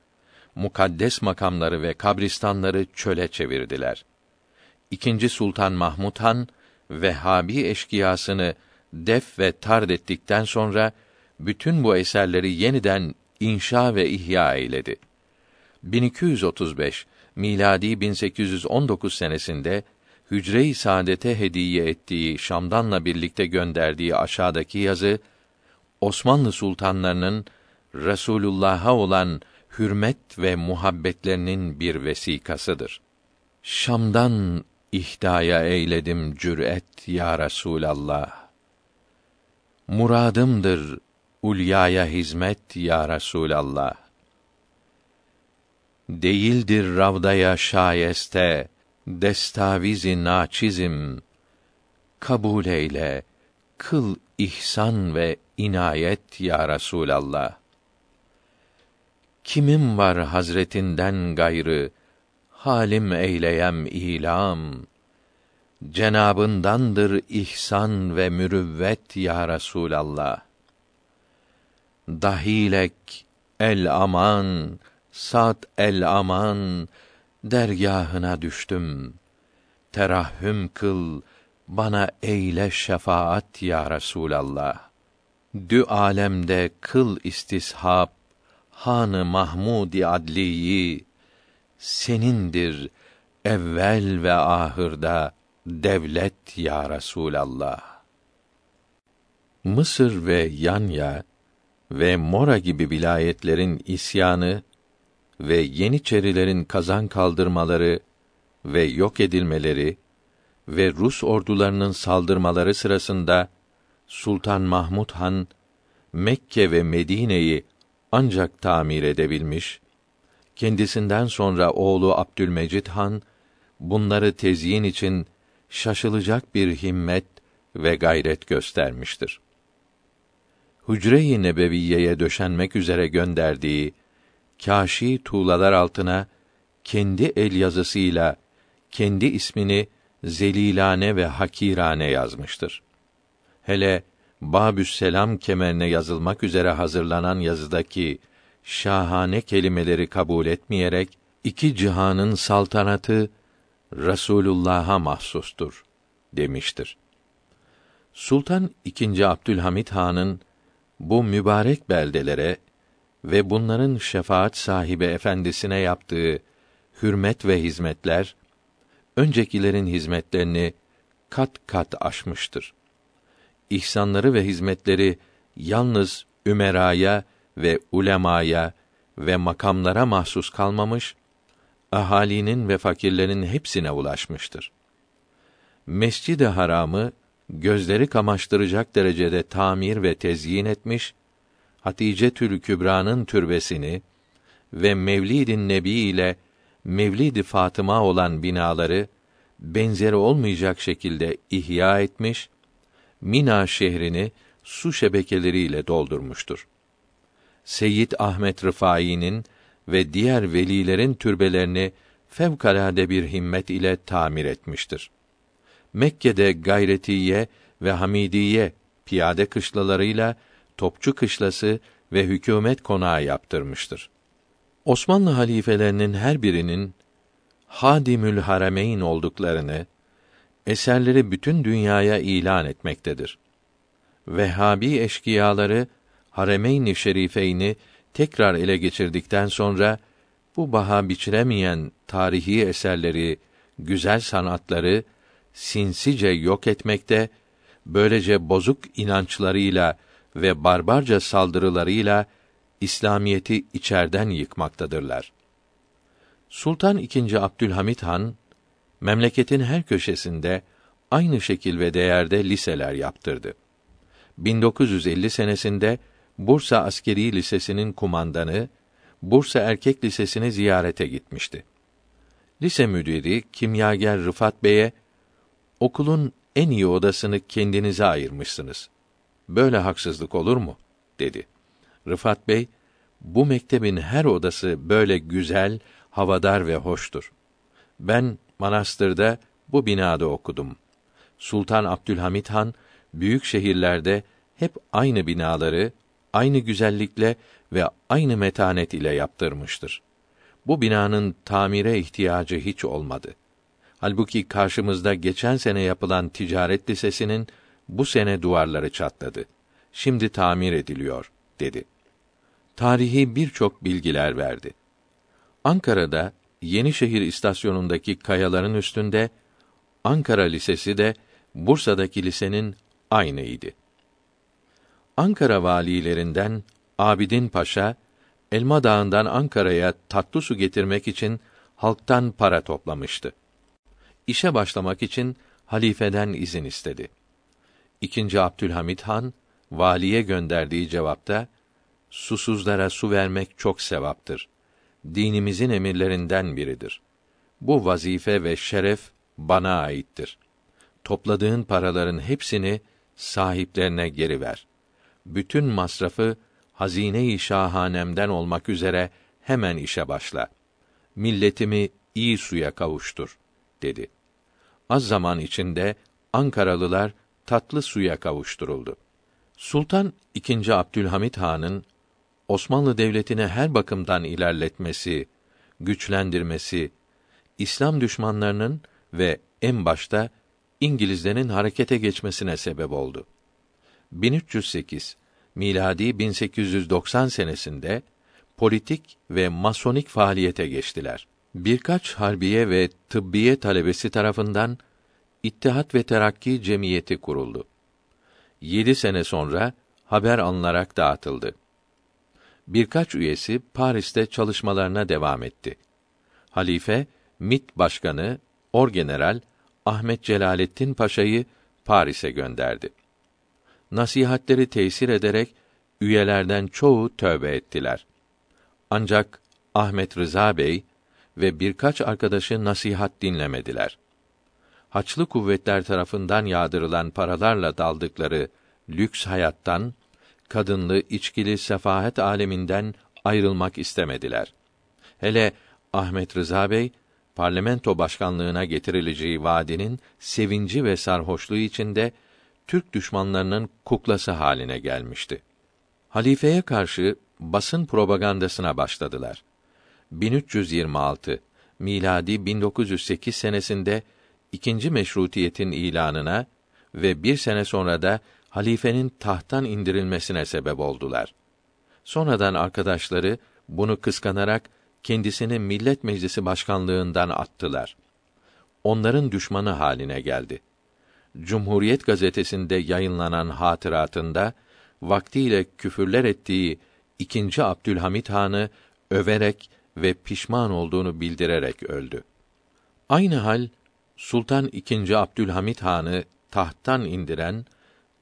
Mukaddes makamları ve kabristanları çöle çevirdiler. İkinci Sultan Mahmud Han Vehhabi eşkıyasını def ve tard ettikten sonra bütün bu eserleri yeniden inşa ve ihya eyledi. 1235 miladi 1819 senesinde Hücre-i Saadet'e hediye ettiği Şam'danla birlikte gönderdiği aşağıdaki yazı Osmanlı sultanlarının Resulullah'a olan hürmet ve muhabbetlerinin bir vesikasıdır. Şam'dan ihdaya eyledim cüret ya Resulallah. Muradımdır ulyaya hizmet ya Resulallah. Değildir ravdaya şayeste destavizi naçizim. Kabul eyle, kıl ihsan ve inayet ya Resulallah. Kimim var Hazretinden gayrı halim eyleyem ilam. Cenabındandır ihsan ve mürüvvet ya Resulallah. Dahilek el aman, sat el aman, dergahına düştüm. Terahhüm kıl, bana eyle şefaat ya Resulallah. Dü alemde kıl istishab, hanı Mahmudi adliyi senindir evvel ve ahırda devlet ya Resulallah. Mısır ve Yanya ve Mora gibi vilayetlerin isyanı ve Yeniçerilerin kazan kaldırmaları ve yok edilmeleri ve Rus ordularının saldırmaları sırasında Sultan Mahmud Han Mekke ve Medine'yi ancak tamir edebilmiş. Kendisinden sonra oğlu Abdülmecid Han bunları tezyin için şaşılacak bir himmet ve gayret göstermiştir. Hücre-i Nebeviyye'ye döşenmek üzere gönderdiği kâşi tuğlalar altına kendi el yazısıyla kendi ismini zelilane ve hakirane yazmıştır. Hele Babüs Selam kemerine yazılmak üzere hazırlanan yazıdaki şahane kelimeleri kabul etmeyerek iki cihanın saltanatı Resulullah'a mahsustur demiştir. Sultan II. Abdülhamit Han'ın bu mübarek beldelere ve bunların şefaat sahibi efendisine yaptığı hürmet ve hizmetler öncekilerin hizmetlerini kat kat aşmıştır. İhsanları ve hizmetleri yalnız ümeraya ve ulemaya ve makamlara mahsus kalmamış, ahalinin ve fakirlerin hepsine ulaşmıştır. Mescid-i Haram'ı gözleri kamaştıracak derecede tamir ve tezyin etmiş, Hatice Tül Kübra'nın türbesini ve Mevlid-i Nebi ile Mevlid-i Fatıma olan binaları benzeri olmayacak şekilde ihya etmiş, Mina şehrini su şebekeleriyle doldurmuştur. Seyyid Ahmet Rıfai'nin ve diğer velilerin türbelerini fevkalade bir himmet ile tamir etmiştir. Mekke'de Gayretiye ve Hamidiye piyade kışlalarıyla Topçu kışlası ve hükümet konağı yaptırmıştır. Osmanlı halifelerinin her birinin Hadimül Harameyn olduklarını eserleri bütün dünyaya ilan etmektedir. Vehhabi eşkıyaları Haremeyn-i Şerifeyni tekrar ele geçirdikten sonra bu baha biçilemeyen tarihi eserleri, güzel sanatları sinsice yok etmekte, böylece bozuk inançlarıyla ve barbarca saldırılarıyla İslamiyeti içerden yıkmaktadırlar. Sultan II. Abdülhamit Han memleketin her köşesinde aynı şekil ve değerde liseler yaptırdı. 1950 senesinde Bursa Askeri Lisesi'nin kumandanı Bursa Erkek Lisesi'ni ziyarete gitmişti. Lise müdiri kimyager Rıfat Bey'e okulun en iyi odasını kendinize ayırmışsınız. Böyle haksızlık olur mu? dedi. Rıfat Bey, Bu mektebin her odası böyle güzel, havadar ve hoştur. Ben manastırda bu binada okudum. Sultan Abdülhamit Han büyük şehirlerde hep aynı binaları aynı güzellikle ve aynı metanet ile yaptırmıştır. Bu binanın tamire ihtiyacı hiç olmadı. Halbuki karşımızda geçen sene yapılan ticaret lisesinin bu sene duvarları çatladı. Şimdi tamir ediliyor, dedi. Tarihi birçok bilgiler verdi. Ankara'da Yenişehir istasyonundaki kayaların üstünde Ankara Lisesi de Bursa'daki lisenin aynıydı. Ankara valilerinden Abidin Paşa Elma Dağı'ndan Ankara'ya tatlı su getirmek için halktan para toplamıştı. İşe başlamak için halifeden izin istedi. İkinci Abdülhamit Han valiye gönderdiği cevapta susuzlara su vermek çok sevaptır. Dinimizin emirlerinden biridir. Bu vazife ve şeref bana aittir. Topladığın paraların hepsini sahiplerine geri ver. Bütün masrafı hazine-i şahanemden olmak üzere hemen işe başla. Milletimi iyi suya kavuştur, dedi. Az zaman içinde Ankaralılar tatlı suya kavuşturuldu. Sultan II. Abdülhamit Han'ın Osmanlı devletini her bakımdan ilerletmesi, güçlendirmesi, İslam düşmanlarının ve en başta İngilizlerin harekete geçmesine sebep oldu. 1308 miladi 1890 senesinde politik ve masonik faaliyete geçtiler. Birkaç harbiye ve tıbbiye talebesi tarafından İttihat ve Terakki Cemiyeti kuruldu. Yedi sene sonra haber alınarak dağıtıldı. Birkaç üyesi Paris'te çalışmalarına devam etti. Halife, MIT Başkanı, Orgeneral Ahmet Celalettin Paşa'yı Paris'e gönderdi. Nasihatleri tesir ederek üyelerden çoğu tövbe ettiler. Ancak Ahmet Rıza Bey ve birkaç arkadaşı nasihat dinlemediler. Haçlı kuvvetler tarafından yağdırılan paralarla daldıkları lüks hayattan, kadınlı, içkili sefahet aleminden ayrılmak istemediler. Hele Ahmet Rıza Bey parlamento başkanlığına getirileceği vaadinin sevinci ve sarhoşluğu içinde Türk düşmanlarının kuklası haline gelmişti. Halifeye karşı basın propagandasına başladılar. 1326 miladi 1908 senesinde ikinci meşrutiyetin ilanına ve bir sene sonra da halifenin tahttan indirilmesine sebep oldular. Sonradan arkadaşları bunu kıskanarak kendisini Millet Meclisi başkanlığından attılar. Onların düşmanı haline geldi. Cumhuriyet gazetesinde yayınlanan hatıratında vaktiyle küfürler ettiği ikinci Abdülhamit Han'ı överek ve pişman olduğunu bildirerek öldü. Aynı hal Sultan II. Abdülhamit Han'ı tahttan indiren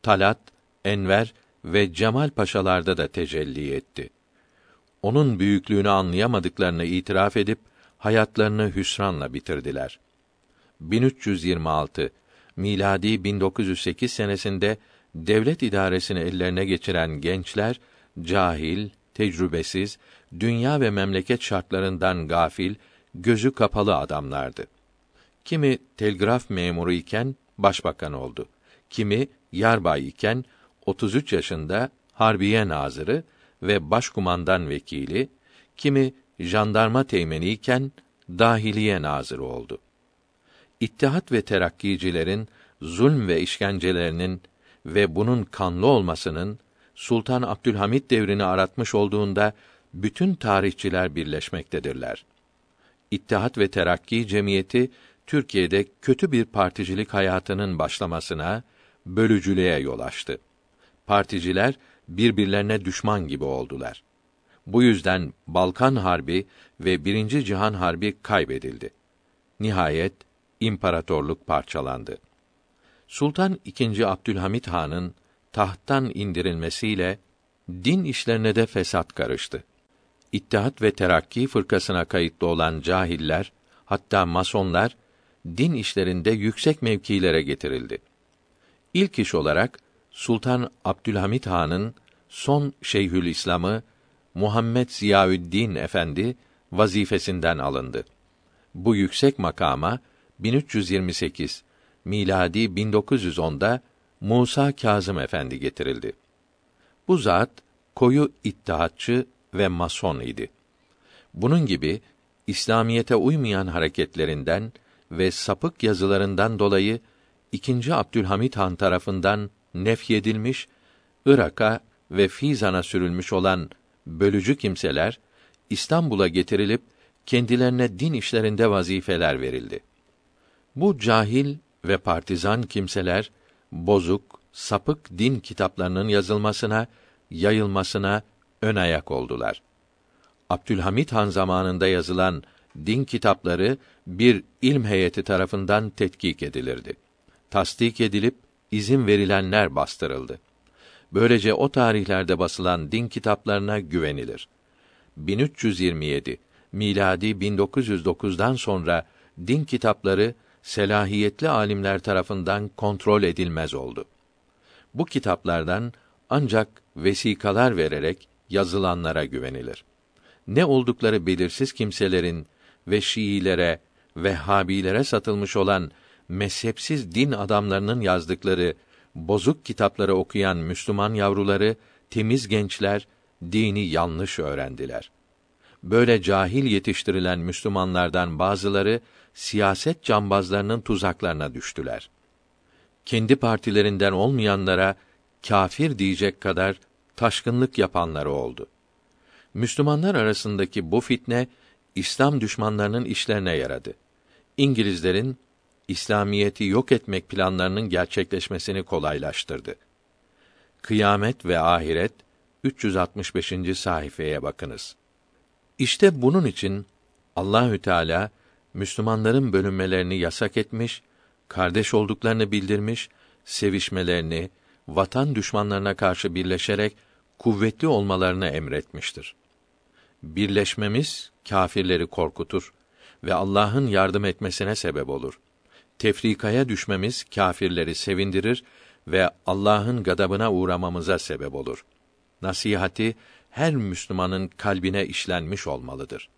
Talat, Enver ve Cemal Paşalarda da tecelli etti onun büyüklüğünü anlayamadıklarını itiraf edip hayatlarını hüsranla bitirdiler. 1326 miladi 1908 senesinde devlet idaresini ellerine geçiren gençler cahil, tecrübesiz, dünya ve memleket şartlarından gafil, gözü kapalı adamlardı. Kimi telgraf memuru iken başbakan oldu. Kimi yarbay iken 33 yaşında harbiye nazırı ve başkumandan vekili, kimi jandarma teğmeniyken dahiliye nazırı oldu. İttihat ve terakkicilerin zulm ve işkencelerinin ve bunun kanlı olmasının Sultan Abdülhamit devrini aratmış olduğunda bütün tarihçiler birleşmektedirler. İttihat ve Terakki Cemiyeti Türkiye'de kötü bir particilik hayatının başlamasına, bölücülüğe yol açtı. Particiler birbirlerine düşman gibi oldular. Bu yüzden Balkan Harbi ve Birinci Cihan Harbi kaybedildi. Nihayet imparatorluk parçalandı. Sultan II. Abdülhamit Han'ın tahttan indirilmesiyle din işlerine de fesat karıştı. İttihat ve Terakki fırkasına kayıtlı olan cahiller, hatta masonlar din işlerinde yüksek mevkilere getirildi. İlk iş olarak Sultan Abdülhamit Han'ın son Şeyhül İslam'ı Muhammed Ziyaüddin Efendi vazifesinden alındı. Bu yüksek makama 1328 miladi 1910'da Musa Kazım Efendi getirildi. Bu zat koyu ittihatçı ve mason idi. Bunun gibi İslamiyete uymayan hareketlerinden ve sapık yazılarından dolayı 2. Abdülhamit Han tarafından nefyedilmiş, Irak'a ve Fizan'a sürülmüş olan bölücü kimseler İstanbul'a getirilip kendilerine din işlerinde vazifeler verildi. Bu cahil ve partizan kimseler bozuk, sapık din kitaplarının yazılmasına, yayılmasına ön ayak oldular. Abdülhamit Han zamanında yazılan din kitapları bir ilm heyeti tarafından tetkik edilirdi. Tasdik edilip izin verilenler bastırıldı. Böylece o tarihlerde basılan din kitaplarına güvenilir. 1327 miladi 1909'dan sonra din kitapları selahiyetli alimler tarafından kontrol edilmez oldu. Bu kitaplardan ancak vesikalar vererek yazılanlara güvenilir. Ne oldukları belirsiz kimselerin ve Şiilere, Vehhabilere satılmış olan mezhepsiz din adamlarının yazdıkları bozuk kitapları okuyan Müslüman yavruları, temiz gençler dini yanlış öğrendiler. Böyle cahil yetiştirilen Müslümanlardan bazıları siyaset cambazlarının tuzaklarına düştüler. Kendi partilerinden olmayanlara kafir diyecek kadar taşkınlık yapanları oldu. Müslümanlar arasındaki bu fitne İslam düşmanlarının işlerine yaradı. İngilizlerin İslamiyeti yok etmek planlarının gerçekleşmesini kolaylaştırdı. Kıyamet ve Ahiret 365. sayfaya bakınız. İşte bunun için Allahü Teala Müslümanların bölünmelerini yasak etmiş, kardeş olduklarını bildirmiş, sevişmelerini, vatan düşmanlarına karşı birleşerek kuvvetli olmalarını emretmiştir. Birleşmemiz kâfirleri korkutur ve Allah'ın yardım etmesine sebep olur. Tefrikaya düşmemiz kâfirleri sevindirir ve Allah'ın gadabına uğramamıza sebep olur. Nasihati her Müslümanın kalbine işlenmiş olmalıdır.